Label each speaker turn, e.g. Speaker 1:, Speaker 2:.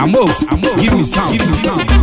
Speaker 1: Amor, amor, give me some, give me some.